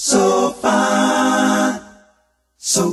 so fine, so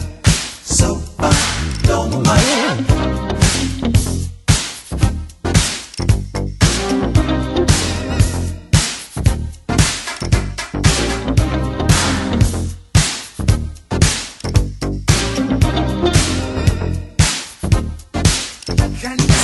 and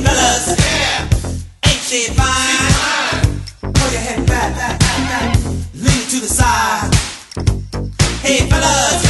Eighteen dollars. Ain't fine? Pull your head back. Lean to the side. Hey fellas.